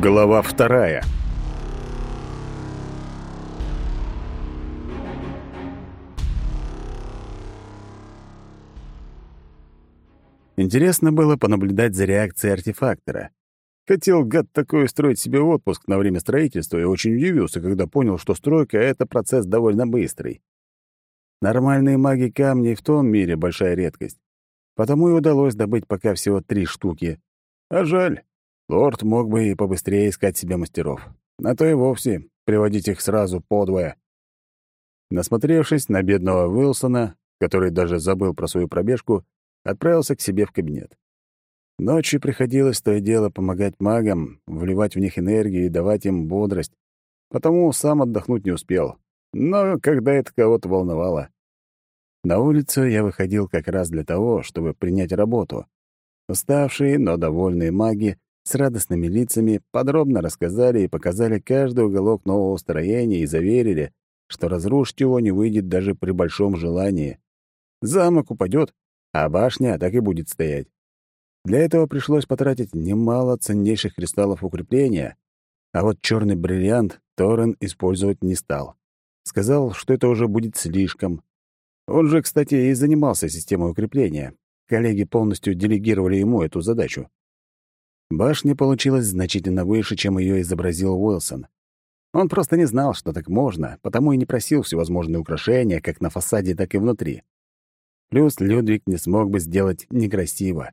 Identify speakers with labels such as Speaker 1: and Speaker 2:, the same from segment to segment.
Speaker 1: Глава вторая. Интересно было понаблюдать за реакцией артефактора. Хотел гад такой устроить себе отпуск на время строительства и очень удивился, когда понял, что стройка — это процесс довольно быстрый. Нормальные маги камней в том мире — большая редкость. Потому и удалось добыть пока всего три штуки. А жаль, лорд мог бы и побыстрее искать себе мастеров. На то и вовсе приводить их сразу подвое. Насмотревшись на бедного Уилсона, который даже забыл про свою пробежку, отправился к себе в кабинет. Ночью приходилось то и дело помогать магам, вливать в них энергию и давать им бодрость, потому сам отдохнуть не успел. Но когда это кого-то волновало. На улицу я выходил как раз для того, чтобы принять работу. Уставшие, но довольные маги с радостными лицами подробно рассказали и показали каждый уголок нового строения и заверили, что разрушить его не выйдет даже при большом желании. Замок упадет, а башня так и будет стоять. Для этого пришлось потратить немало ценнейших кристаллов укрепления, а вот черный бриллиант Торрен использовать не стал. Сказал, что это уже будет слишком. Он же, кстати, и занимался системой укрепления. Коллеги полностью делегировали ему эту задачу. Башня получилась значительно выше, чем ее изобразил Уилсон. Он просто не знал, что так можно, потому и не просил всевозможные украшения как на фасаде, так и внутри. Плюс Людвиг не смог бы сделать некрасиво.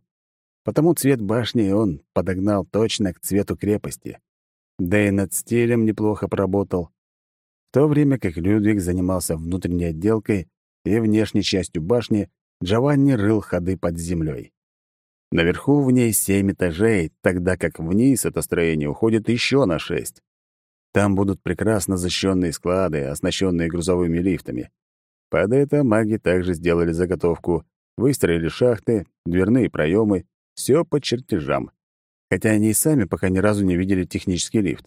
Speaker 1: Потому цвет башни он подогнал точно к цвету крепости. Да и над стилем неплохо поработал. В то время как Людвиг занимался внутренней отделкой и внешней частью башни, Джованни рыл ходы под землей. Наверху в ней семь этажей, тогда как вниз это строение уходит еще на шесть. Там будут прекрасно защищенные склады, оснащенные грузовыми лифтами. Под это маги также сделали заготовку, выстроили шахты, дверные проемы, все по чертежам. Хотя они и сами пока ни разу не видели технический лифт.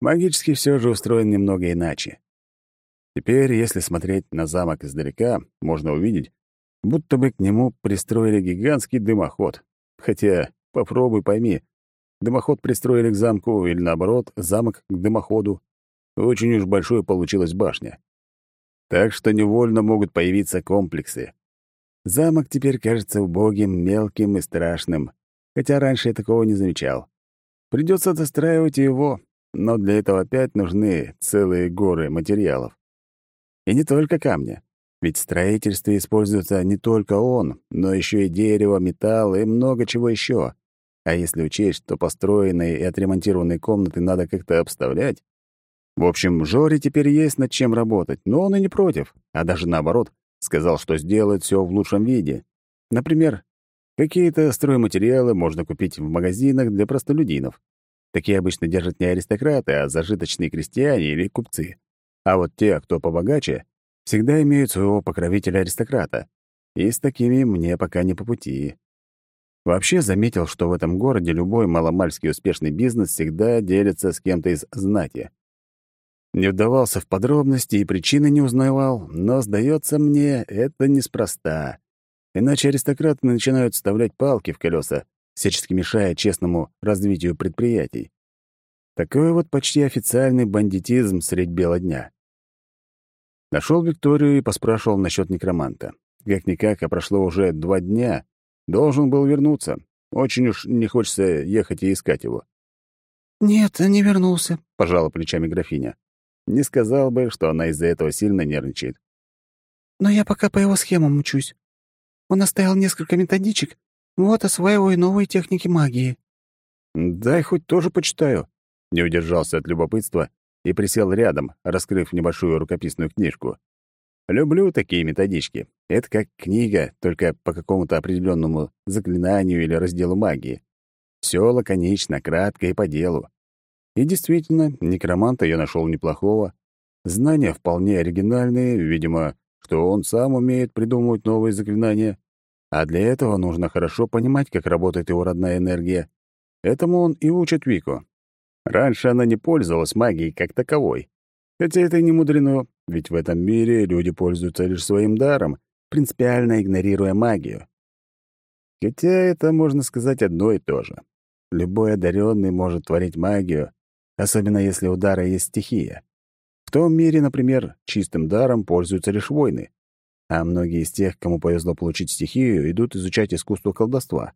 Speaker 1: Магический все же устроен немного иначе. Теперь, если смотреть на замок издалека, можно увидеть, будто бы к нему пристроили гигантский дымоход. Хотя, попробуй пойми, дымоход пристроили к замку или, наоборот, замок к дымоходу. Очень уж большой получилась башня. Так что невольно могут появиться комплексы. Замок теперь кажется убогим, мелким и страшным, хотя раньше я такого не замечал. Придется достраивать его, но для этого опять нужны целые горы материалов. И не только камня. Ведь в строительстве используется не только он, но еще и дерево, металл и много чего еще. А если учесть, что построенные и отремонтированные комнаты надо как-то обставлять, в общем, Жоре теперь есть над чем работать, но он и не против, а даже наоборот, сказал, что сделает все в лучшем виде. Например, какие-то стройматериалы можно купить в магазинах для простолюдинов. Такие обычно держат не аристократы, а зажиточные крестьяне или купцы. А вот те, кто побогаче, всегда имеют своего покровителя-аристократа. И с такими мне пока не по пути. Вообще заметил, что в этом городе любой маломальский успешный бизнес всегда делится с кем-то из знати. Не вдавался в подробности и причины не узнавал, но, сдается мне, это неспроста. Иначе аристократы начинают вставлять палки в колеса, всячески мешая честному развитию предприятий. Такой вот почти официальный бандитизм средь бела дня. Нашел Викторию и поспрашивал насчет некроманта. Как-никак, а прошло уже два дня. Должен был вернуться. Очень уж не хочется ехать и искать его.
Speaker 2: «Нет, не вернулся», —
Speaker 1: пожала плечами графиня. Не сказал бы, что она из-за этого сильно нервничает.
Speaker 2: «Но я пока по его схемам учусь. Он оставил несколько методичек, вот осваиваю новые техники магии».
Speaker 1: «Дай хоть тоже почитаю», — не удержался от любопытства и присел рядом, раскрыв небольшую рукописную книжку. Люблю такие методички. Это как книга, только по какому-то определенному заклинанию или разделу магии. Все лаконично, кратко и по делу. И действительно, некроманта я нашел неплохого. Знания вполне оригинальные, видимо, что он сам умеет придумывать новые заклинания. А для этого нужно хорошо понимать, как работает его родная энергия. Этому он и учит Вику. Раньше она не пользовалась магией как таковой. Хотя это и не мудрено, ведь в этом мире люди пользуются лишь своим даром, принципиально игнорируя магию. Хотя это, можно сказать, одно и то же. любой одаренный может творить магию, особенно если у дара есть стихия. В том мире, например, чистым даром пользуются лишь воины, а многие из тех, кому повезло получить стихию, идут изучать искусство колдовства.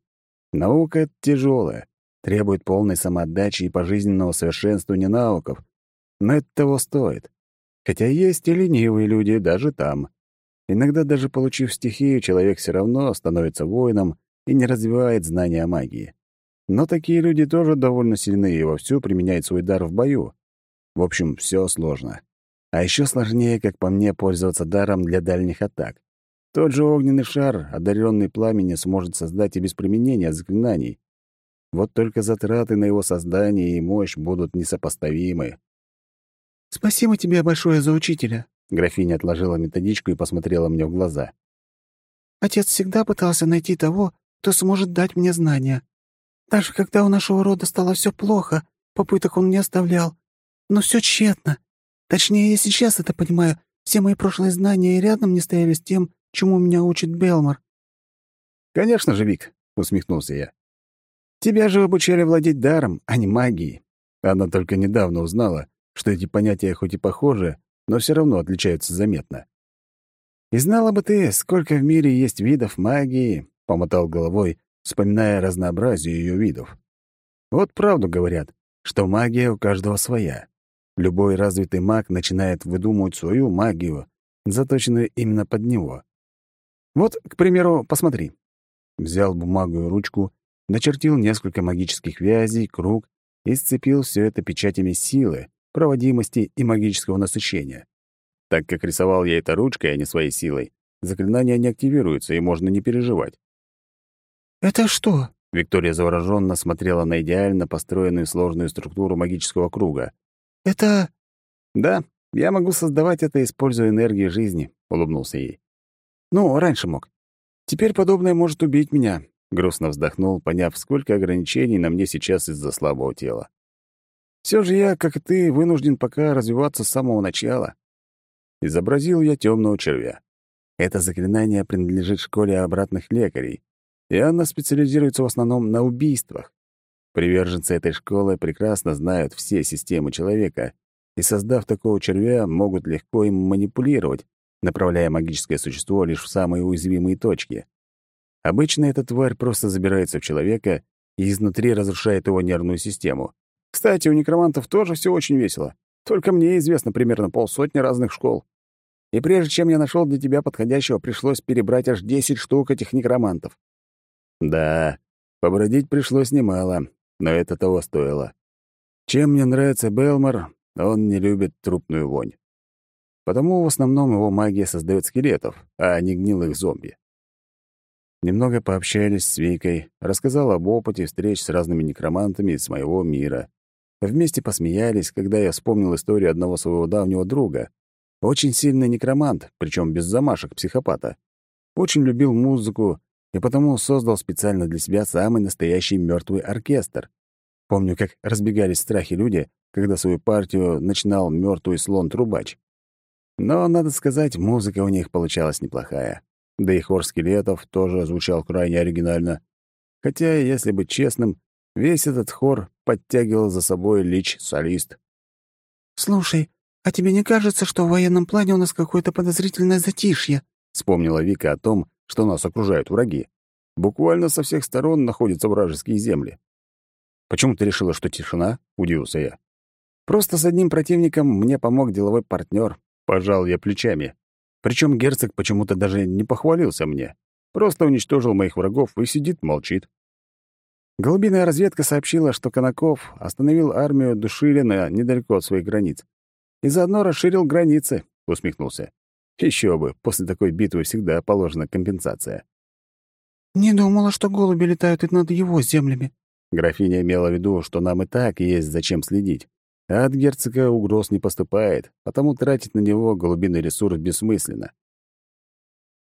Speaker 1: Наука — тяжелая, требует полной самоотдачи и пожизненного совершенствования навыков, но это того стоит. Хотя есть и ленивые люди даже там. Иногда даже получив стихию, человек все равно становится воином и не развивает знания о магии. Но такие люди тоже довольно сильны и вовсю применяют свой дар в бою. В общем, все сложно. А еще сложнее, как по мне, пользоваться даром для дальних атак. Тот же огненный шар, одаренный пламени, сможет создать и без применения заклинаний. Вот только затраты на его создание и мощь будут несопоставимы.
Speaker 2: «Спасибо тебе большое за учителя», —
Speaker 1: графиня отложила методичку и посмотрела мне в глаза.
Speaker 2: «Отец всегда пытался найти того, кто сможет дать мне знания. Даже когда у нашего рода стало все плохо, попыток он не оставлял. Но все тщетно. Точнее, я сейчас это понимаю. Все мои прошлые знания и рядом не стояли с тем, чему меня учит Белмор.
Speaker 1: «Конечно же, Вик», — усмехнулся я. «Тебя же обучали владеть даром, а не магией». Она только недавно узнала, что эти понятия хоть и похожи, но все равно отличаются заметно. «И знала бы ты, сколько в мире есть видов магии», — помотал головой, вспоминая разнообразие ее видов. «Вот правду говорят, что магия у каждого своя. Любой развитый маг начинает выдумывать свою магию, заточенную именно под него. Вот, к примеру, посмотри. Взял бумагу и ручку, начертил несколько магических вязей, круг и сцепил все это печатями силы, проводимости и магического насыщения. Так как рисовал я это ручкой, а не своей силой, заклинания не активируются, и можно не переживать.
Speaker 2: «Это что?»
Speaker 1: Виктория завороженно смотрела на идеально построенную сложную структуру магического круга.
Speaker 2: «Это...»
Speaker 1: «Да, я могу создавать это, используя энергию жизни», — улыбнулся ей. Ну, раньше мог. Теперь подобное может убить меня. Грустно вздохнул, поняв, сколько ограничений на мне сейчас из-за слабого тела. Все же я, как и ты, вынужден пока развиваться с самого начала. Изобразил я темного червя. Это заклинание принадлежит школе обратных лекарей, и она специализируется в основном на убийствах. Приверженцы этой школы прекрасно знают все системы человека, и, создав такого червя, могут легко им манипулировать, направляя магическое существо лишь в самые уязвимые точки. Обычно эта тварь просто забирается в человека и изнутри разрушает его нервную систему. Кстати, у некромантов тоже все очень весело. Только мне известно примерно полсотни разных школ. И прежде чем я нашел для тебя подходящего, пришлось перебрать аж 10 штук этих некромантов. Да, побродить пришлось немало, но это того стоило. Чем мне нравится Белмор, он не любит трупную вонь. Потому в основном его магия создает скелетов, а не гнилых зомби. Немного пообщались с Викой, рассказал об опыте встреч с разными некромантами из моего мира. Вместе посмеялись, когда я вспомнил историю одного своего давнего друга. Очень сильный некромант, причем без замашек психопата. Очень любил музыку и потому создал специально для себя самый настоящий мертвый оркестр. Помню, как разбегались страхи люди, когда свою партию начинал мертвый слон-трубач. Но, надо сказать, музыка у них получалась неплохая. Да и хор скелетов тоже звучал крайне оригинально. Хотя, если быть честным, весь этот хор подтягивал за собой лич-солист.
Speaker 2: «Слушай, а тебе не кажется, что в военном плане у нас какое-то подозрительное затишье?»
Speaker 1: — вспомнила Вика о том, что нас окружают враги. Буквально со всех сторон находятся вражеские земли. «Почему ты решила, что тишина?» — удивился я. «Просто с одним противником мне помог деловой партнер, Пожал я плечами. Причем герцог почему-то даже не похвалился мне. Просто уничтожил моих врагов и сидит, молчит. Голубиная разведка сообщила, что Конаков остановил армию Душилина недалеко от своих границ. И заодно расширил границы, — усмехнулся. Еще бы, после такой битвы всегда положена компенсация.
Speaker 2: «Не думала, что голуби летают и над его землями».
Speaker 1: Графиня имела в виду, что нам и так есть зачем следить. А от герцога угроз не поступает, потому тратить на него голубиный ресурс бессмысленно.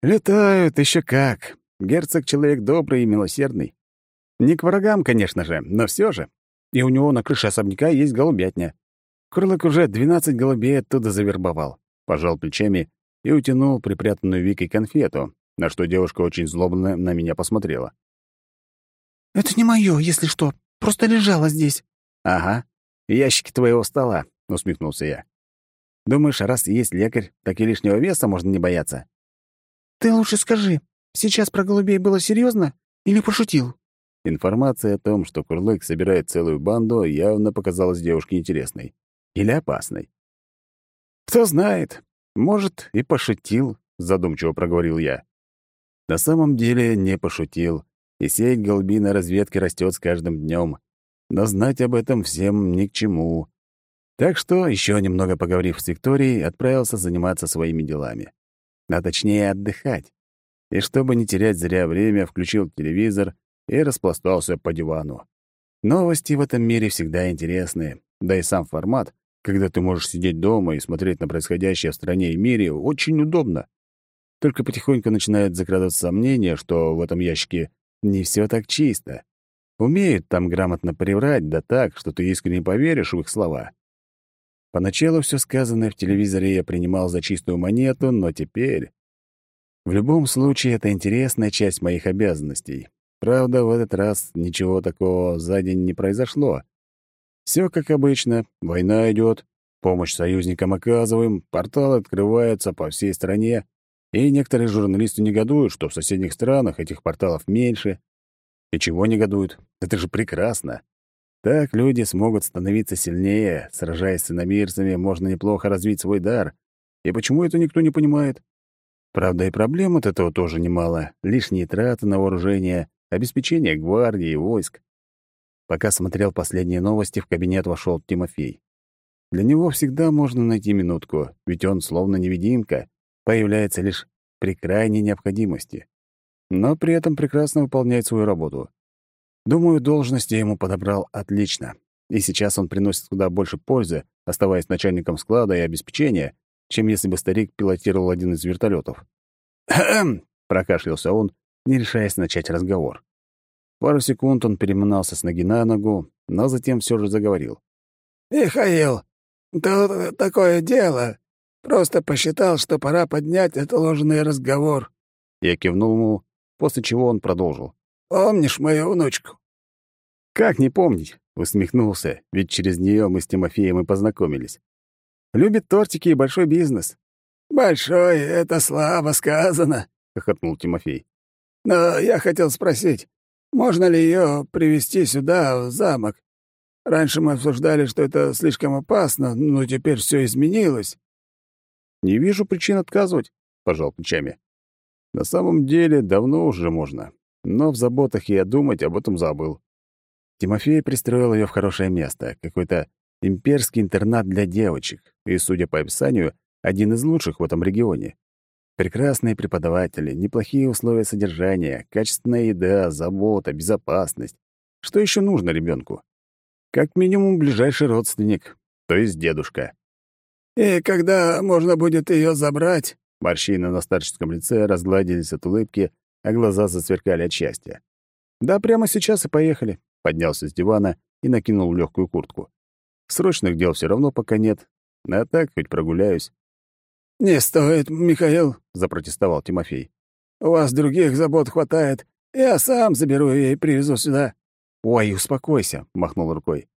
Speaker 1: Летают еще как. Герцог — человек добрый и милосердный. Не к врагам, конечно же, но все же. И у него на крыше особняка есть голубятня. Крылок уже двенадцать голубей оттуда завербовал. Пожал плечами и утянул припрятанную Викой конфету, на что девушка очень злобно на меня посмотрела.
Speaker 2: «Это не мое, если что», Просто лежала здесь».
Speaker 1: «Ага, ящики твоего стола», — усмехнулся я. «Думаешь, раз есть лекарь, так и лишнего веса можно не бояться?»
Speaker 2: «Ты лучше скажи, сейчас про голубей было серьезно или пошутил?»
Speaker 1: Информация о том, что Курлык собирает целую банду, явно показалась девушке интересной. Или опасной. «Кто знает, может, и пошутил», — задумчиво проговорил я. На самом деле не пошутил, и сеть голубиной разведки растет с каждым днем. Но знать об этом всем ни к чему. Так что, еще немного поговорив с Викторией, отправился заниматься своими делами. А точнее, отдыхать. И чтобы не терять зря время, включил телевизор и распластался по дивану. Новости в этом мире всегда интересны, да и сам формат, когда ты можешь сидеть дома и смотреть на происходящее в стране и мире, очень удобно. Только потихоньку начинает закрадываться сомнение, что в этом ящике не все так чисто. Умеют там грамотно приврать, да так, что ты искренне поверишь в их слова. Поначалу все сказанное в телевизоре я принимал за чистую монету, но теперь... В любом случае, это интересная часть моих обязанностей. Правда, в этот раз ничего такого за день не произошло. Все как обычно, война идет, помощь союзникам оказываем, портал открывается по всей стране, и некоторые журналисты негодуют, что в соседних странах этих порталов меньше. И чего негодуют? Это же прекрасно. Так люди смогут становиться сильнее, сражаясь с иномирцами, можно неплохо развить свой дар. И почему это никто не понимает? Правда, и проблем от этого тоже немало. Лишние траты на вооружение, обеспечение гвардии войск. Пока смотрел последние новости, в кабинет вошел Тимофей. Для него всегда можно найти минутку, ведь он словно невидимка, появляется лишь при крайней необходимости. Но при этом прекрасно выполняет свою работу. Думаю, должность я ему подобрал отлично. И сейчас он приносит куда больше пользы, оставаясь начальником склада и обеспечения, чем если бы старик пилотировал один из вертолетов. «Хм!» — прокашлялся он, не решаясь начать разговор. Пару секунд он переминался с ноги на ногу, но затем все же заговорил.
Speaker 3: «Михаил, тут такое дело. Просто посчитал, что пора поднять отложенный разговор».
Speaker 1: Я кивнул ему, после чего он продолжил.
Speaker 3: «Помнишь мою внучку?»
Speaker 1: «Как не помнить?» — усмехнулся, ведь через нее мы с Тимофеем и познакомились. «Любит тортики и большой бизнес».
Speaker 3: «Большой — это слабо сказано», — хохотнул Тимофей. «Но я хотел спросить, можно ли ее привести сюда, в замок? Раньше мы обсуждали, что это слишком опасно, но теперь все изменилось».
Speaker 1: «Не вижу причин отказывать», — пожал плечами. «На самом деле, давно уже можно, но в заботах я думать об этом забыл». Тимофей пристроил ее в хорошее место, какой-то имперский интернат для девочек, и, судя по описанию, один из лучших в этом регионе. Прекрасные преподаватели, неплохие условия содержания, качественная еда, забота, безопасность. Что еще нужно ребенку? Как минимум ближайший родственник, то есть дедушка.
Speaker 3: «И когда можно будет ее забрать?»
Speaker 1: Морщины на старческом лице разгладились от улыбки, а глаза засверкали от счастья. «Да прямо сейчас и поехали», — поднялся с дивана и накинул легкую куртку. Срочных дел все равно пока нет, а так хоть прогуляюсь.
Speaker 3: «Не стоит, Михаил», — запротестовал Тимофей. «У вас других забот хватает. Я сам заберу ее и привезу сюда».
Speaker 1: «Ой, успокойся», — махнул рукой.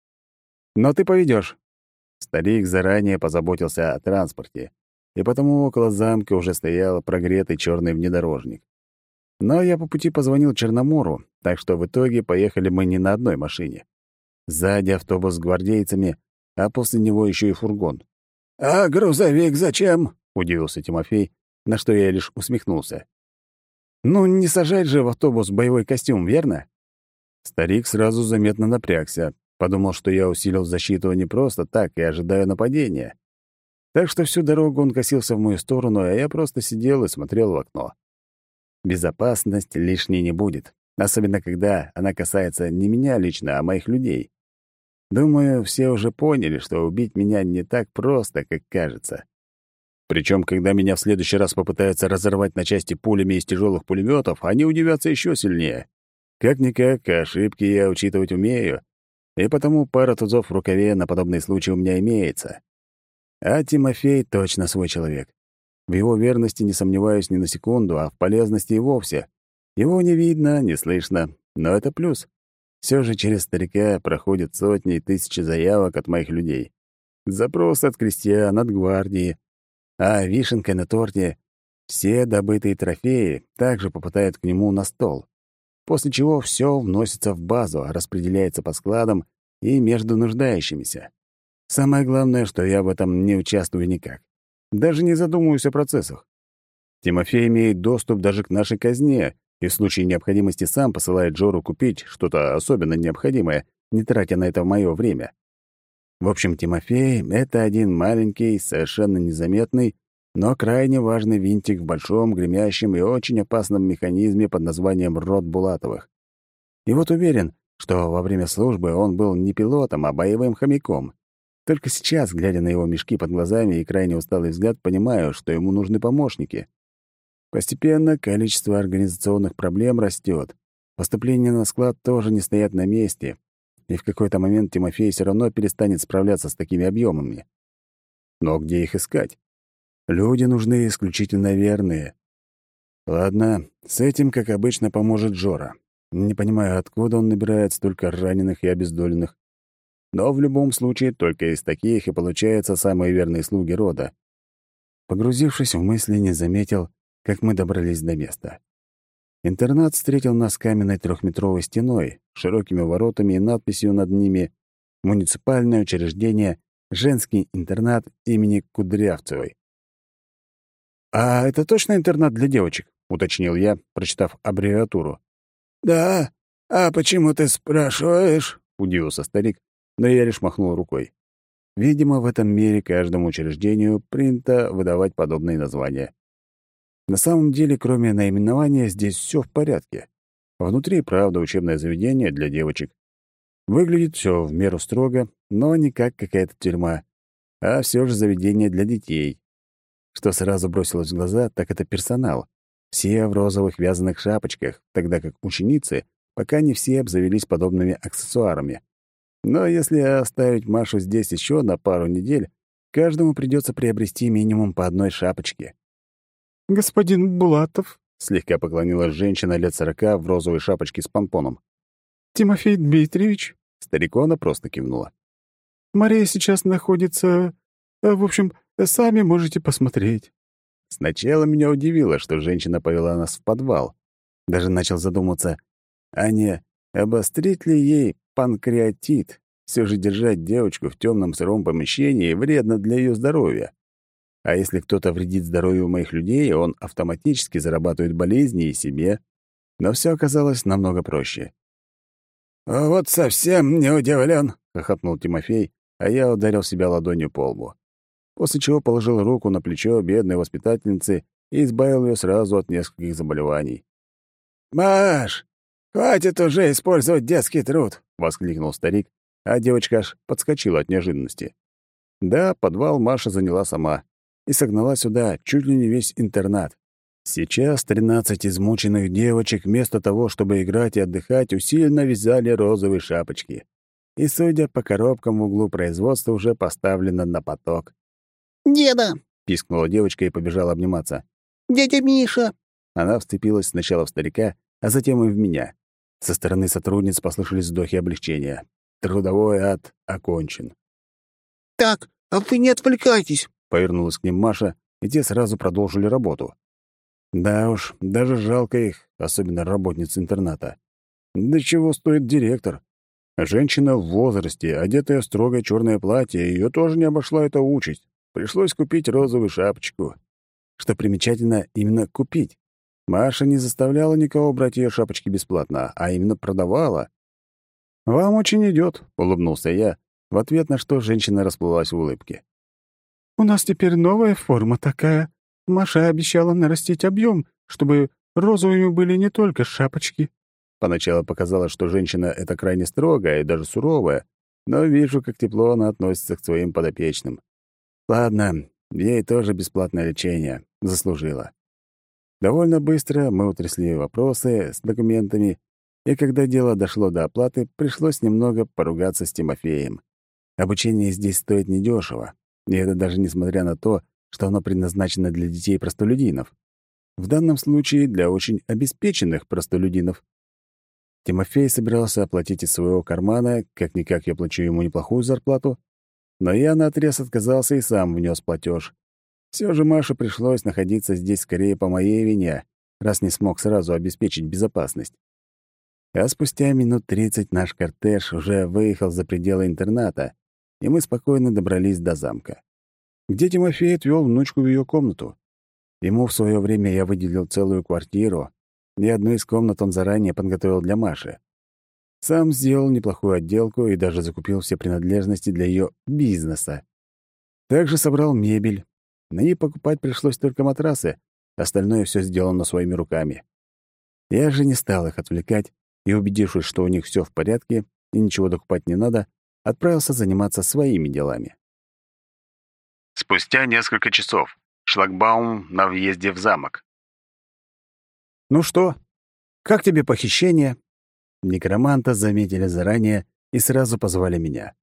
Speaker 1: «Но ты поведешь. Старик заранее позаботился о транспорте, и потому около замка уже стоял прогретый черный внедорожник. Но я по пути позвонил Черномору, так что в итоге поехали мы не на одной машине. Сзади автобус с гвардейцами, а после него еще и фургон.
Speaker 3: «А грузовик зачем?»
Speaker 1: — удивился Тимофей, на что я лишь усмехнулся. «Ну, не сажать же в автобус боевой костюм, верно?» Старик сразу заметно напрягся, подумал, что я усилил защиту не просто так и ожидаю нападения. Так что всю дорогу он косился в мою сторону, а я просто сидел и смотрел в окно. Безопасность лишней не будет, особенно когда она касается не меня лично, а моих людей. Думаю, все уже поняли, что убить меня не так просто, как кажется. Причем, когда меня в следующий раз попытаются разорвать на части пулями из тяжелых пулеметов, они удивятся еще сильнее. Как-никак, ошибки я учитывать умею, и потому пара тузов в рукаве на подобные случаи у меня имеется. А Тимофей точно свой человек. В его верности не сомневаюсь ни на секунду, а в полезности и вовсе. Его не видно, не слышно, но это плюс. Все же через старика проходят сотни и тысячи заявок от моих людей. Запросы от крестьян, от гвардии. А вишенкой на торте — все добытые трофеи также попадают к нему на стол. После чего все вносится в базу, распределяется по складам и между нуждающимися. Самое главное, что я в этом не участвую никак. Даже не задумываюсь о процессах. Тимофей имеет доступ даже к нашей казне и в случае необходимости сам посылает Джору купить что-то особенно необходимое, не тратя на это мое время. В общем, Тимофей — это один маленький, совершенно незаметный, но крайне важный винтик в большом, гремящем и очень опасном механизме под названием «Род Булатовых». И вот уверен, что во время службы он был не пилотом, а боевым хомяком. Только сейчас, глядя на его мешки под глазами и крайне усталый взгляд, понимаю, что ему нужны помощники. Постепенно количество организационных проблем растет. Поступления на склад тоже не стоят на месте, и в какой-то момент Тимофей все равно перестанет справляться с такими объемами. Но где их искать? Люди нужны исключительно верные. Ладно, с этим, как обычно, поможет Жора. Не понимаю, откуда он набирает столько раненых и обездоленных. Но в любом случае только из таких и получаются самые верные слуги рода. Погрузившись в мысли, не заметил, как мы добрались до места. Интернат встретил нас каменной трехметровой стеной, широкими воротами и надписью над ними «Муниципальное учреждение «Женский интернат имени Кудрявцевой». «А это точно интернат для девочек?» — уточнил я, прочитав аббревиатуру.
Speaker 3: «Да? А почему ты спрашиваешь?»
Speaker 1: — удивился старик, но я лишь махнул рукой. Видимо, в этом мире каждому учреждению принято выдавать подобные названия. На самом деле, кроме наименования, здесь все в порядке. Внутри, правда, учебное заведение для девочек. Выглядит все в меру строго, но не как какая-то тюрьма, а все же заведение для детей. Что сразу бросилось в глаза, так это персонал. Все в розовых вязаных шапочках, тогда как ученицы пока не все обзавелись подобными аксессуарами. Но если оставить Машу здесь еще на пару недель, каждому придется приобрести минимум по одной шапочке.
Speaker 2: «Господин Булатов», —
Speaker 1: слегка поклонилась женщина лет сорока в розовой шапочке с помпоном.
Speaker 2: «Тимофей Дмитриевич?»
Speaker 1: — старикона просто кивнула.
Speaker 2: «Мария сейчас находится... Э, в общем, сами можете посмотреть».
Speaker 1: Сначала меня удивило, что женщина повела нас в подвал. Даже начал задуматься, а не обострить ли ей панкреатит. Все же держать девочку в темном сыром помещении вредно для ее здоровья. А если кто-то вредит здоровью моих людей, он автоматически зарабатывает болезни и себе. Но все оказалось намного проще.
Speaker 3: «А «Вот совсем не удивлен,
Speaker 1: хохотнул Тимофей, а я ударил себя ладонью по лбу после чего положил руку на плечо бедной воспитательницы и избавил ее сразу от нескольких заболеваний.
Speaker 3: «Маш, хватит уже использовать детский труд!» — воскликнул старик, а девочка аж подскочила от неожиданности. Да, подвал Маша заняла сама и согнала сюда чуть ли не весь интернат. Сейчас тринадцать измученных девочек вместо того, чтобы играть и отдыхать, усиленно вязали розовые шапочки. И, судя по коробкам в углу производства, уже поставлено на поток.
Speaker 4: «Деда!»
Speaker 1: — пискнула девочка и побежала обниматься.
Speaker 4: «Дядя Миша!»
Speaker 1: Она вцепилась сначала в старика, а затем и в меня. Со стороны сотрудниц послышались вздохи облегчения. Трудовой ад окончен.
Speaker 4: «Так, а вы не отвлекайтесь!»
Speaker 1: — повернулась к ним Маша, и те сразу продолжили работу. Да уж, даже жалко их, особенно работниц интерната. Да чего стоит директор? Женщина в возрасте, одетая в строгое черное платье, ее тоже не обошла эта участь. Пришлось купить розовую шапочку. Что примечательно, именно купить. Маша не заставляла никого брать ее шапочки бесплатно, а именно продавала. «Вам очень идет, улыбнулся я, в ответ на что женщина расплылась в улыбке.
Speaker 2: «У нас теперь новая форма такая. Маша обещала нарастить объем, чтобы розовыми были не только шапочки».
Speaker 1: Поначалу показалось, что женщина — это крайне строгая и даже суровая, но вижу, как тепло она относится к своим подопечным. Ладно, ей тоже бесплатное лечение. Заслужила. Довольно быстро мы утрясли вопросы с документами, и когда дело дошло до оплаты, пришлось немного поругаться с Тимофеем. Обучение здесь стоит недешево, и это даже несмотря на то, что оно предназначено для детей-простолюдинов. В данном случае для очень обеспеченных простолюдинов. Тимофей собирался оплатить из своего кармана, как-никак я плачу ему неплохую зарплату, но я наотрез отказался и сам внес платеж. Все же Маше пришлось находиться здесь скорее по моей вине, раз не смог сразу обеспечить безопасность. А спустя минут тридцать наш кортеж уже выехал за пределы интерната, и мы спокойно добрались до замка, где Тимофей отвел внучку в ее комнату. Ему в свое время я выделил целую квартиру, и одну из комнат он заранее подготовил для Маши. Сам сделал неплохую отделку и даже закупил все принадлежности для ее бизнеса. Также собрал мебель. На ней покупать пришлось только матрасы, остальное все сделано своими руками. Я же не стал их отвлекать и, убедившись, что у них все в порядке и ничего докупать не надо, отправился заниматься своими делами. Спустя несколько часов. Шлагбаум на въезде в замок. «Ну что, как тебе похищение?» Некроманта заметили заранее и сразу позвали меня.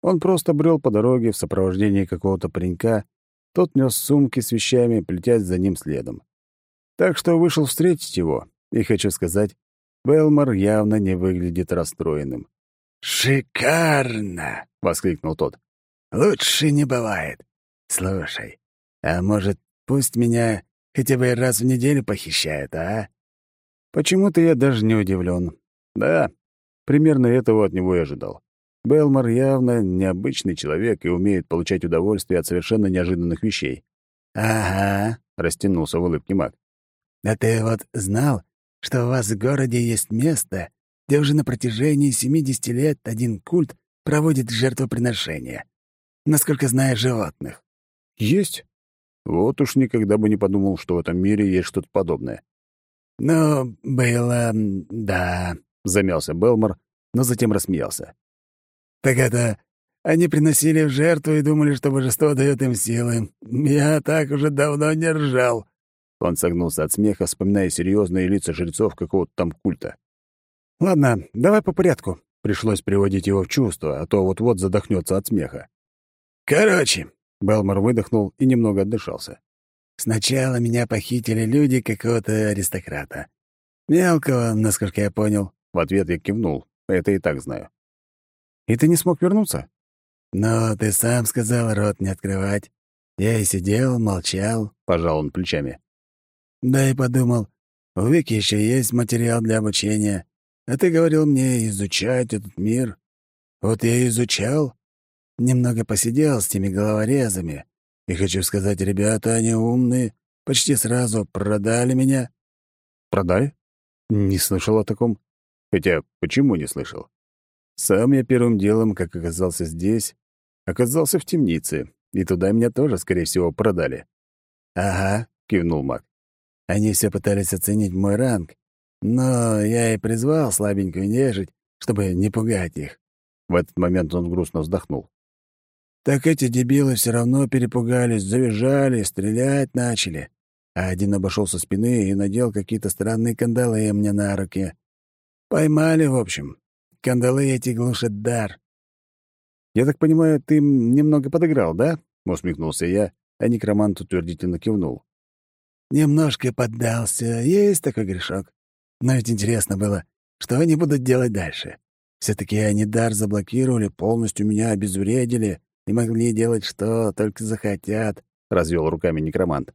Speaker 1: Он просто брел по дороге в сопровождении какого-то паренька, тот нес сумки с вещами, плетясь за ним следом. Так что вышел встретить его, и хочу сказать, Белмар явно не выглядит расстроенным.
Speaker 3: «Шикарно!» — воскликнул тот. «Лучше не бывает. Слушай, а может, пусть меня хотя бы раз в неделю похищают, а?»
Speaker 1: Почему-то я даже не удивлен. Да, примерно этого от него и ожидал. Белмар явно необычный человек и умеет получать удовольствие от совершенно неожиданных вещей.
Speaker 3: «Ага», —
Speaker 1: растянулся в улыбке маг.
Speaker 3: «А ты вот знал, что у вас в городе есть место, где уже на протяжении 70 лет один культ проводит жертвоприношения? Насколько знаю, животных».
Speaker 1: «Есть. Вот уж никогда бы не подумал, что в этом мире есть что-то подобное.
Speaker 3: «Ну, было... да...» — замялся Белмор, но затем рассмеялся. «Так это... Они приносили в жертву и думали, что божество дает им силы. Я так уже давно не ржал».
Speaker 1: Он согнулся от смеха, вспоминая серьезные лица жрецов какого-то там культа. «Ладно, давай по порядку». Пришлось приводить его в чувство, а то вот-вот задохнется от смеха.
Speaker 3: «Короче...»
Speaker 1: — Белмор выдохнул и немного отдышался.
Speaker 3: Сначала меня похитили люди какого-то аристократа. Мелкого, насколько я понял.
Speaker 1: В ответ я кивнул. Это и так знаю. И ты не смог вернуться?
Speaker 3: Но ты сам сказал рот не открывать. Я и сидел, молчал, пожал он плечами. Да и подумал, у Вики еще есть материал для обучения. А ты говорил мне изучать этот мир. Вот я и изучал. Немного посидел с теми головорезами. И хочу сказать, ребята, они умные, почти сразу продали меня».
Speaker 1: «Продали?» Не слышал о таком. Хотя, почему не слышал? Сам я первым делом, как оказался здесь, оказался в темнице, и туда меня тоже, скорее всего, продали.
Speaker 3: «Ага», — кивнул маг. «Они все пытались оценить мой ранг, но я и призвал слабенькую нежить, чтобы не пугать их».
Speaker 1: В этот момент он грустно вздохнул.
Speaker 3: Так эти дебилы все равно перепугались, завизжали, стрелять начали. А один обошел со спины и надел какие-то странные кандалы мне на руки. Поймали, в общем. Кандалы эти глушат дар.
Speaker 1: «Я так понимаю, ты немного подыграл, да?» — усмехнулся я, а некромант утвердительно кивнул.
Speaker 3: «Немножко поддался. Есть такой грешок. Но ведь интересно было, что они будут делать дальше. все таки они дар заблокировали, полностью меня обезвредили, и могли делать что только захотят», — развел руками некромант.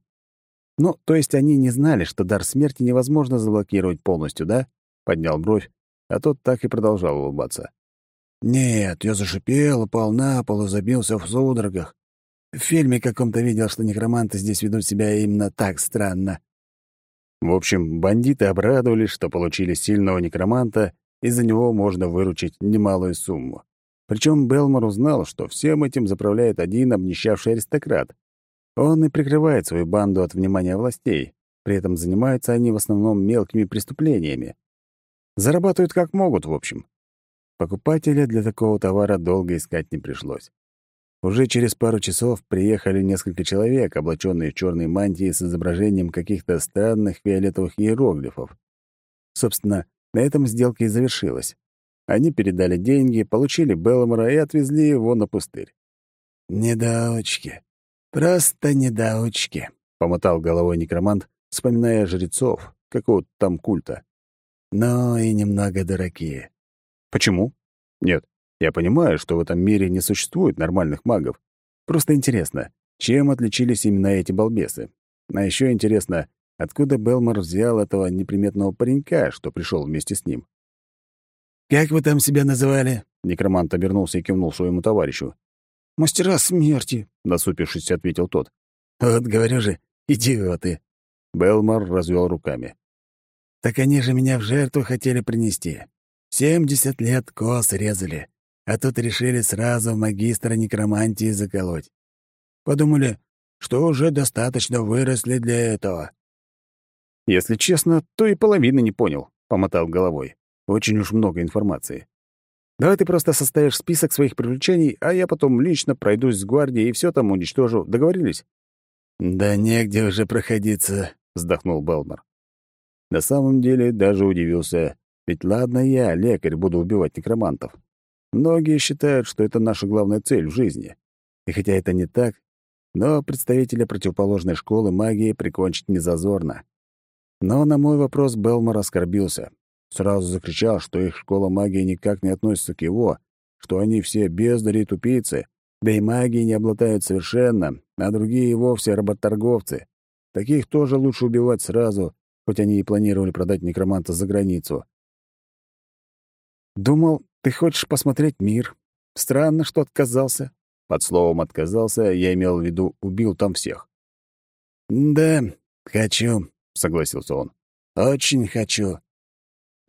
Speaker 1: «Ну, то есть они не знали, что дар смерти невозможно заблокировать полностью, да?» — поднял бровь, а тот так и продолжал улыбаться.
Speaker 3: «Нет, я зашипел, упал на пол и забился в судорогах. В фильме каком-то видел, что некроманты здесь ведут себя именно так странно».
Speaker 1: В общем, бандиты обрадовались, что получили сильного некроманта, и за него можно выручить немалую сумму. Причем Белмор узнал, что всем этим заправляет один обнищавший аристократ. Он и прикрывает свою банду от внимания властей. При этом занимаются они в основном мелкими преступлениями. Зарабатывают как могут, в общем. Покупателя для такого товара долго искать не пришлось. Уже через пару часов приехали несколько человек, облаченные в черные мантии с изображением каких-то странных фиолетовых иероглифов. Собственно, на этом сделка и завершилась. Они передали деньги, получили Белломора и отвезли его на пустырь.
Speaker 3: «Недоучки. Просто недоучки», —
Speaker 1: помотал головой некромант, вспоминая жрецов, какого-то там культа. Но и немного дураки. Почему? Нет, я понимаю, что в этом мире не существует нормальных магов. Просто интересно, чем отличились именно эти балбесы? А еще интересно, откуда Белмор взял этого неприметного паренька, что пришел вместе с ним. «Как вы там себя называли?» Некромант обернулся и кивнул своему товарищу.
Speaker 2: «Мастера смерти», —
Speaker 1: насупившись, ответил тот. «Вот, говорю же, идиоты!» Белмор развел руками. «Так они же меня в жертву хотели принести. Семьдесят лет кос резали, а тут решили сразу магистра некромантии заколоть. Подумали, что уже достаточно выросли для этого». «Если честно, то и половины не понял», — помотал головой. «Очень уж много информации. Давай ты просто составишь список своих приключений, а я потом лично пройдусь с гвардией и все там уничтожу. Договорились?» «Да негде уже проходиться», — вздохнул Белмор. На самом деле даже удивился. Ведь ладно я, лекарь, буду убивать некромантов. Многие считают, что это наша главная цель в жизни. И хотя это не так, но представителя противоположной школы магии прикончить не зазорно. Но на мой вопрос Белмор оскорбился. Сразу закричал, что их школа магии никак не относится к его, что они все бездари и тупицы, да и магии не обладают совершенно, а другие и вовсе работорговцы. Таких тоже лучше убивать сразу, хоть они и планировали продать некроманта за границу. «Думал, ты хочешь посмотреть мир. Странно, что отказался». Под словом «отказался» я имел в виду «убил там всех». «Да, хочу», — согласился он. «Очень хочу.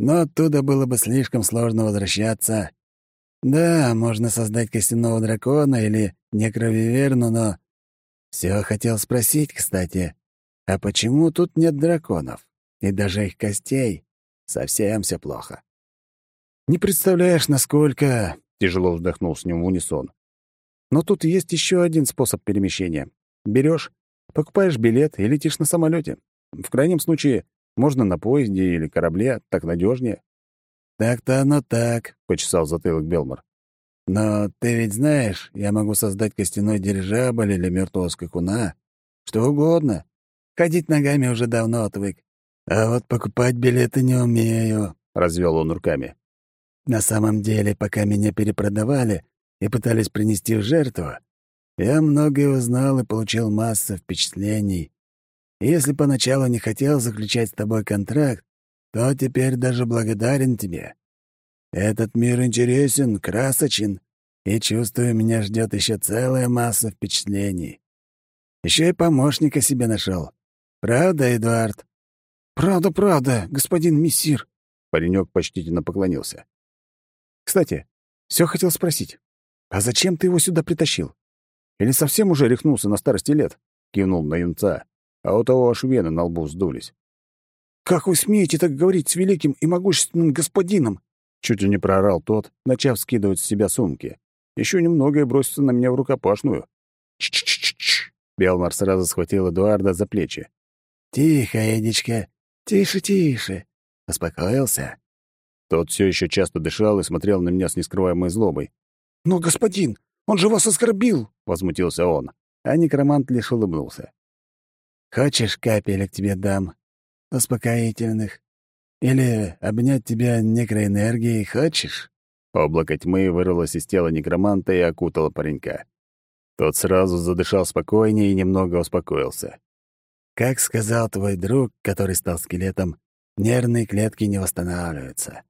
Speaker 1: Но оттуда было бы слишком сложно возвращаться. Да, можно создать костяного дракона или некровиверну, но... Все хотел спросить, кстати, а почему тут нет драконов? И даже их костей? Совсем все плохо. Не представляешь, насколько... Тяжело вздохнул с ним в унисон. Но тут есть еще один способ перемещения. Берешь, покупаешь билет и летишь на самолете. В крайнем случае, можно на поезде или корабле, так надежнее. «Так-то оно так», — почесал затылок Белмор. «Но ты ведь знаешь, я могу создать костяной дирижабль или мертвого скакуна. Что угодно. Ходить ногами уже давно отвык. А вот покупать билеты не умею», — развел он руками. «На самом деле, пока меня перепродавали и пытались принести в жертву, я многое узнал и получил массу впечатлений. Если поначалу не хотел заключать с тобой контракт, то теперь даже благодарен тебе. Этот мир интересен, красочен, и, чувствую, меня ждет еще целая масса впечатлений. Еще и помощника себе нашел. Правда, Эдуард?
Speaker 2: Правда, правда, господин мессир.
Speaker 1: Паренек почтительно поклонился. Кстати, все хотел спросить. А зачем ты его сюда притащил? Или совсем уже рехнулся на старости лет? Кивнул на юнца а у того аж вены на лбу вздулись.
Speaker 2: «Как вы смеете так говорить с великим и могущественным господином?»
Speaker 1: Чуть ли не проорал тот, начав скидывать с себя сумки. Еще немного и бросится на меня в рукопашную. Ч-ч-ч-ч! Белмар сразу схватил Эдуарда за плечи. «Тихо, Эдичка, тише, тише. Успокоился?» Тот все еще часто дышал и смотрел на меня с нескрываемой злобой.
Speaker 2: «Но, господин, он же вас оскорбил!» — возмутился он.
Speaker 1: А некромант лишь улыбнулся. Хочешь, капелек тебе дам? Успокоительных? Или обнять тебя некроэнергией хочешь?» Облако тьмы вырвалось из тела некроманта и окутало паренька. Тот сразу задышал спокойнее и немного успокоился. «Как сказал твой друг, который стал скелетом, нервные клетки не восстанавливаются.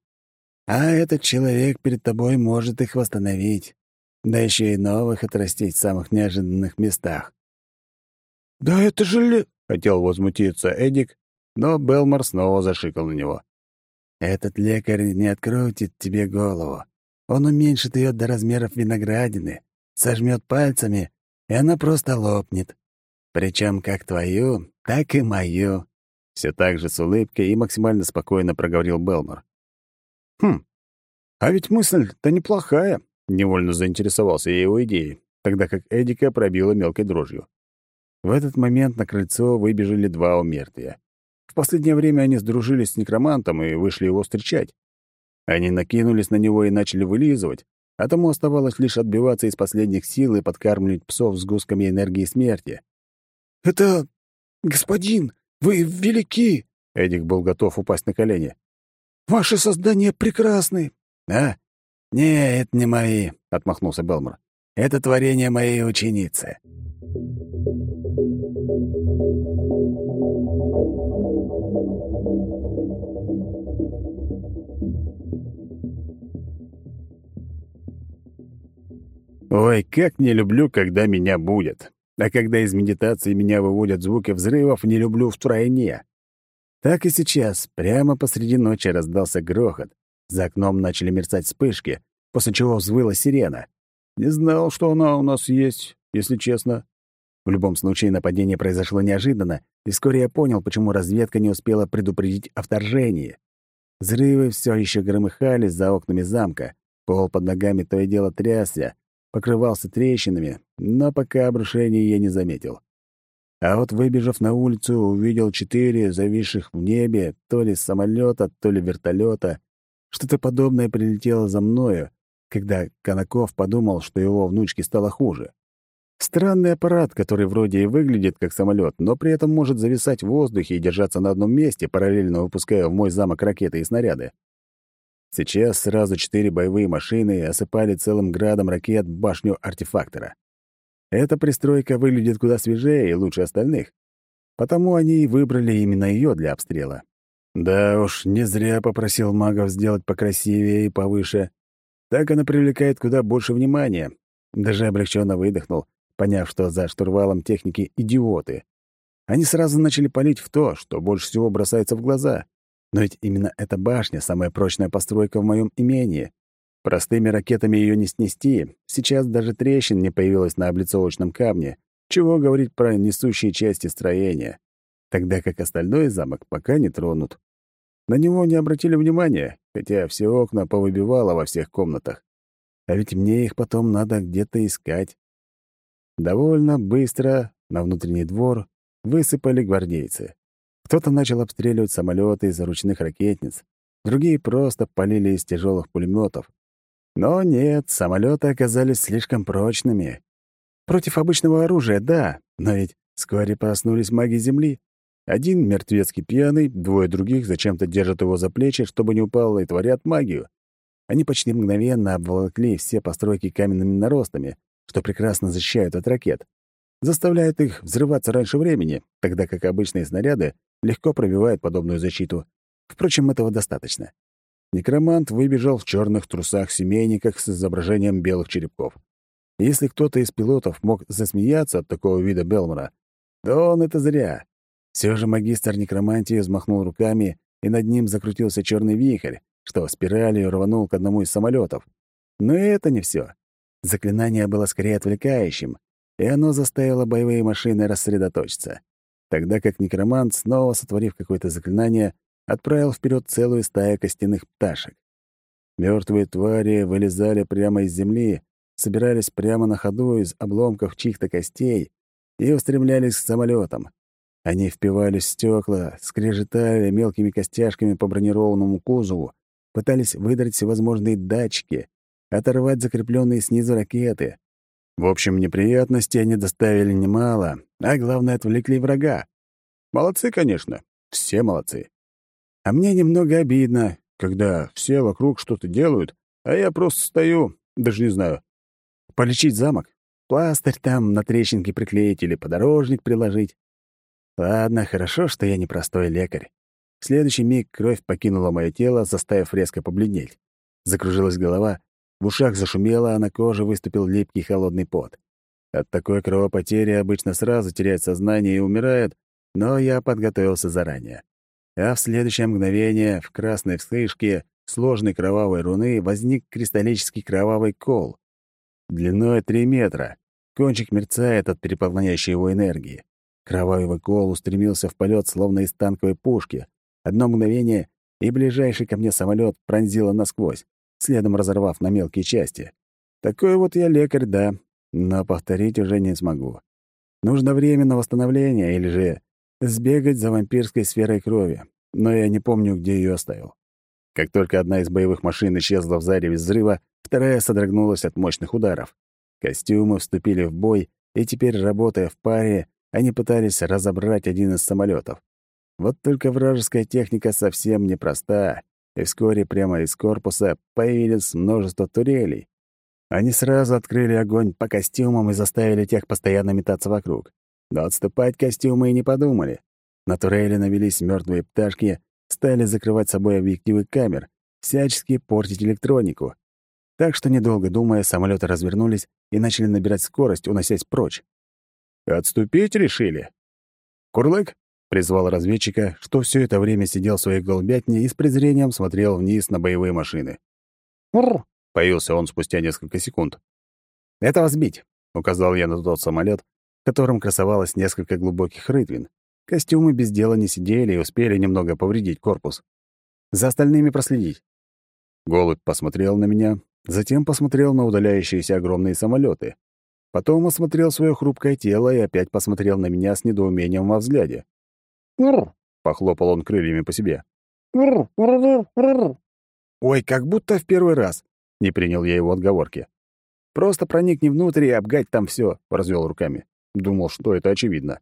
Speaker 1: А этот человек перед тобой может их восстановить, да еще и новых отрастить в самых неожиданных местах.
Speaker 2: «Да это же ли...»
Speaker 1: — хотел возмутиться Эдик, но Белмор снова зашикал на него. «Этот лекарь не открутит тебе голову. Он уменьшит ее до размеров виноградины, сожмет пальцами, и она просто лопнет. Причем как твою, так и мою». Все так же с улыбкой и максимально спокойно проговорил Белмор. «Хм, а ведь мысль-то неплохая», — невольно заинтересовался я его идеей, тогда как Эдика пробила мелкой дрожью. В этот момент на крыльцо выбежали два умертвия. В последнее время они сдружились с некромантом и вышли его встречать. Они накинулись на него и начали вылизывать, а тому оставалось лишь отбиваться из последних сил и подкармливать псов с гусками энергии смерти.
Speaker 2: «Это... господин, вы велики!»
Speaker 1: Эдик был готов упасть на колени.
Speaker 3: Ваши создания прекрасны!»
Speaker 1: «А? Не, это не мои», — отмахнулся Белмор. «Это творение моей ученицы». Ой, как не люблю, когда меня будет. А когда из медитации меня выводят звуки взрывов, не люблю втройне. Так и сейчас, прямо посреди ночи раздался грохот. За окном начали мерцать вспышки, после чего взвыла сирена. Не знал, что она у нас есть, если честно. В любом случае, нападение произошло неожиданно, и вскоре я понял, почему разведка не успела предупредить о вторжении. Взрывы все еще громыхали за окнами замка, пол под ногами то и дело трясся, покрывался трещинами, но пока обрушения я не заметил. А вот выбежав на улицу, увидел четыре зависших в небе, то ли самолета, то ли вертолета. Что-то подобное прилетело за мною, когда Конаков подумал, что его внучке стало хуже. Странный аппарат, который вроде и выглядит как самолет, но при этом может зависать в воздухе и держаться на одном месте, параллельно выпуская в мой замок ракеты и снаряды. Сейчас сразу четыре боевые машины осыпали целым градом ракет башню артефактора. Эта пристройка выглядит куда свежее и лучше остальных, потому они и выбрали именно ее для обстрела. Да уж, не зря попросил магов сделать покрасивее и повыше. Так она привлекает куда больше внимания. Даже облегченно выдохнул, поняв, что за штурвалом техники идиоты. Они сразу начали палить в то, что больше всего бросается в глаза — но ведь именно эта башня — самая прочная постройка в моем имении. Простыми ракетами ее не снести. Сейчас даже трещин не появилось на облицовочном камне. Чего говорить про несущие части строения. Тогда как остальной замок пока не тронут. На него не обратили внимания, хотя все окна повыбивало во всех комнатах. А ведь мне их потом надо где-то искать. Довольно быстро на внутренний двор высыпали гвардейцы. Кто-то начал обстреливать самолеты из ручных ракетниц, другие просто полили из тяжелых пулеметов. Но нет, самолеты оказались слишком прочными. Против обычного оружия — да, но ведь вскоре проснулись маги Земли. Один мертвецкий пьяный, двое других зачем-то держат его за плечи, чтобы не упал, и творят магию. Они почти мгновенно обволокли все постройки каменными наростами, что прекрасно защищают от ракет. Заставляют их взрываться раньше времени, тогда как обычные снаряды легко пробивает подобную защиту. Впрочем, этого достаточно. Некромант выбежал в черных трусах-семейниках с изображением белых черепков. Если кто-то из пилотов мог засмеяться от такого вида Белмора, то он это зря. Все же магистр некромантии взмахнул руками, и над ним закрутился черный вихрь, что спиралью рванул к одному из самолетов. Но это не все. Заклинание было скорее отвлекающим, и оно заставило боевые машины рассредоточиться тогда как некромант, снова сотворив какое-то заклинание, отправил вперед целую стаю костяных пташек. Мертвые твари вылезали прямо из земли, собирались прямо на ходу из обломков чьих-то костей и устремлялись к самолетам. Они впивались в стекла, скрежетали мелкими костяшками по бронированному кузову, пытались выдрать всевозможные датчики, оторвать закрепленные снизу ракеты, в общем, неприятностей они доставили немало, а главное, отвлекли врага. Молодцы, конечно, все молодцы. А мне немного обидно, когда все вокруг что-то делают, а я просто стою, даже не знаю. Полечить замок? Пластырь там на трещинке приклеить или подорожник приложить? Ладно, хорошо, что я не простой лекарь. В следующий миг кровь покинула мое тело, заставив резко побледнеть. Закружилась голова, в ушах зашумело, а на коже выступил липкий холодный пот. От такой кровопотери обычно сразу теряет сознание и умирает, но я подготовился заранее. А в следующее мгновение в красной вспышке сложной кровавой руны возник кристаллический кровавый кол. Длиной 3 метра. Кончик мерцает от переполняющей его энергии. Кровавый кол устремился в полет, словно из танковой пушки. Одно мгновение, и ближайший ко мне самолет пронзило насквозь следом разорвав на мелкие части. Такой вот я лекарь, да, но повторить уже не смогу. Нужно время на восстановление или же сбегать за вампирской сферой крови, но я не помню, где ее оставил. Как только одна из боевых машин исчезла в зареве взрыва, вторая содрогнулась от мощных ударов. Костюмы вступили в бой, и теперь, работая в паре, они пытались разобрать один из самолетов. Вот только вражеская техника совсем непроста, и вскоре прямо из корпуса появились множество турелей. Они сразу открыли огонь по костюмам и заставили тех постоянно метаться вокруг. Но отступать костюмы и не подумали. На турели навелись мертвые пташки, стали закрывать собой объективы камер, всячески портить электронику. Так что, недолго думая, самолеты развернулись и начали набирать скорость, уносясь прочь. «Отступить решили?» «Курлык?» — призвал разведчика, что все это время сидел в своей голубятне и с презрением смотрел вниз на боевые машины. «Ур!» — появился он спустя несколько секунд. «Этого сбить!» — указал я на тот самолет, в котором красовалось несколько глубоких рытвин. Костюмы без дела не сидели и успели немного повредить корпус. «За остальными проследить!» Голубь посмотрел на меня, затем посмотрел на удаляющиеся огромные самолеты. Потом осмотрел свое хрупкое тело и опять посмотрел на меня с недоумением во взгляде. «Ур!» — похлопал он крыльями по себе. «Ур! Ур! Ур! «Ой, как будто в первый раз!» — не принял я его отговорки. «Просто проникни внутрь и обгать там все, развел руками. Думал, что это очевидно.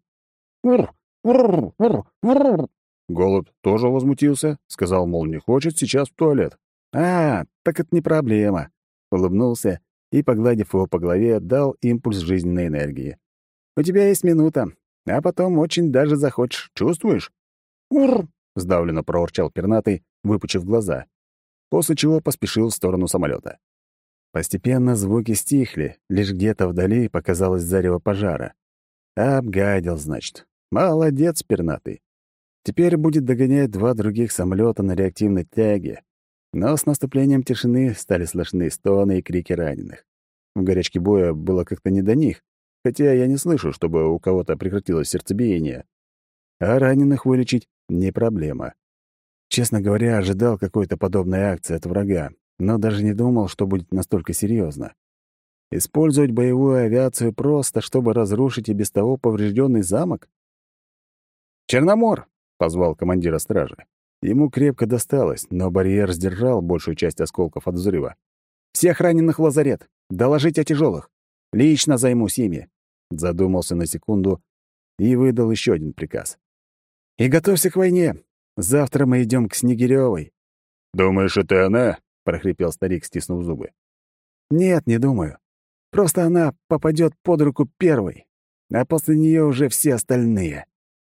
Speaker 1: «Ур! Ур! Ур! Ур!» Голубь тоже возмутился, сказал, мол, не хочет сейчас в туалет. «А, так это не проблема», — улыбнулся и, погладив его по голове, дал импульс жизненной энергии. «У тебя есть минута, а потом очень даже захочешь. Чувствуешь?» «Ур!» — сдавленно проурчал пернатый, выпучив глаза, после чего поспешил в сторону самолета. Постепенно звуки стихли, лишь где-то вдали показалось зарево пожара. Обгадил, значит. Молодец, пернатый. Теперь будет догонять два других самолета на реактивной тяге. Но с наступлением тишины стали слышны стоны и крики раненых. В горячке боя было как-то не до них, хотя я не слышу, чтобы у кого-то прекратилось сердцебиение. А раненых вылечить — не проблема. Честно говоря, ожидал какой-то подобной акции от врага, но даже не думал, что будет настолько серьезно. Использовать боевую авиацию просто, чтобы разрушить и без того поврежденный замок? «Черномор!» — позвал командира стражи. Ему крепко досталось, но барьер сдержал большую часть осколков от взрыва. «Всех раненых в лазарет! Доложить о тяжелых! Лично займусь ими!» Задумался на секунду и выдал еще один приказ. «И готовься к войне! Завтра мы идем к Снегирёвой!» «Думаешь, это она?» — прохрипел старик, стиснув зубы. «Нет, не думаю. Просто она попадет под руку первой, а после нее уже все остальные».